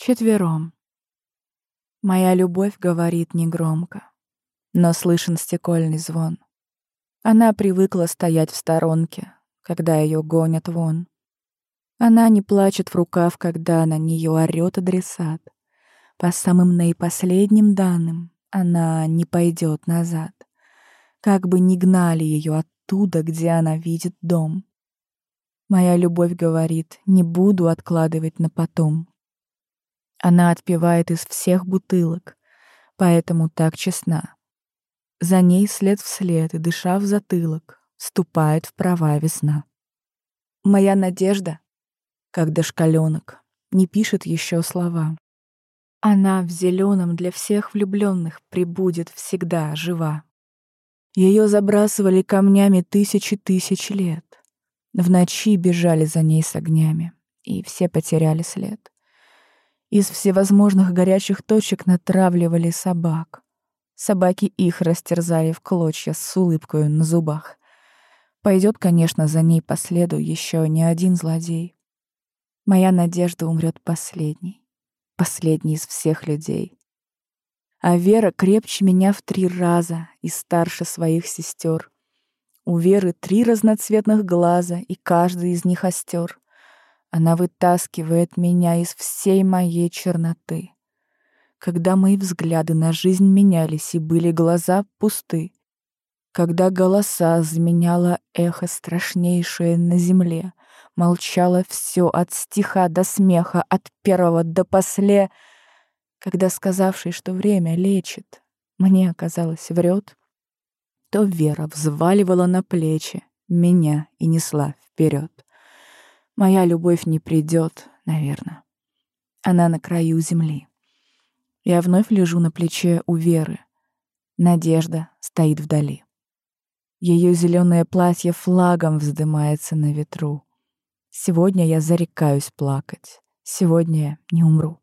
Вчетвером. Моя любовь говорит негромко, но слышен стекольный звон. Она привыкла стоять в сторонке, когда ее гонят вон. Она не плачет в рукав, когда на нее орёт адресат. По самым наипоследним данным она не пойдет назад. Как бы ни гнали ее оттуда, где она видит дом. Моя любовь говорит, не буду откладывать на потом. Она отпивает из всех бутылок, поэтому так честна. За ней след вслед и, дыша в затылок, ступает в права весна. Моя надежда, как дошкаленок, не пишет еще слова. Она в зеленом для всех влюбленных прибудет всегда жива. Ее забрасывали камнями тысячи тысяч лет. В ночи бежали за ней с огнями, и все потеряли след. Из всевозможных горячих точек натравливали собак. Собаки их растерзали в клочья с улыбкой на зубах. Пойдет, конечно, за ней по следу еще не один злодей. Моя надежда умрет последней, последней из всех людей. А Вера крепче меня в три раза и старше своих сестер. У Веры три разноцветных глаза, и каждый из них остер. Она вытаскивает меня из всей моей черноты. Когда мои взгляды на жизнь менялись и были глаза пусты, когда голоса заменяло эхо страшнейшее на земле, молчало все от стиха до смеха, от первого до после, когда сказавший, что время лечит, мне, оказалось, врет, то Вера взваливала на плечи меня и несла вперед. Моя любовь не придет, наверное. Она на краю земли. Я вновь лежу на плече у Веры. Надежда стоит вдали. Ее зеленое платье флагом вздымается на ветру. Сегодня я зарекаюсь плакать. Сегодня я не умру.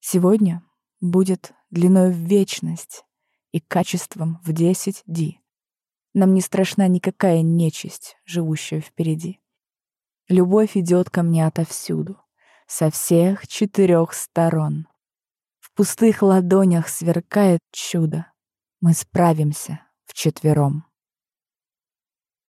Сегодня будет длиной в вечность и качеством в десять ди. Нам не страшна никакая нечисть, живущая впереди. Любовь идет ко мне отовсюду, со всех четырех сторон. В пустых ладонях сверкает чудо. Мы справимся вчетвером.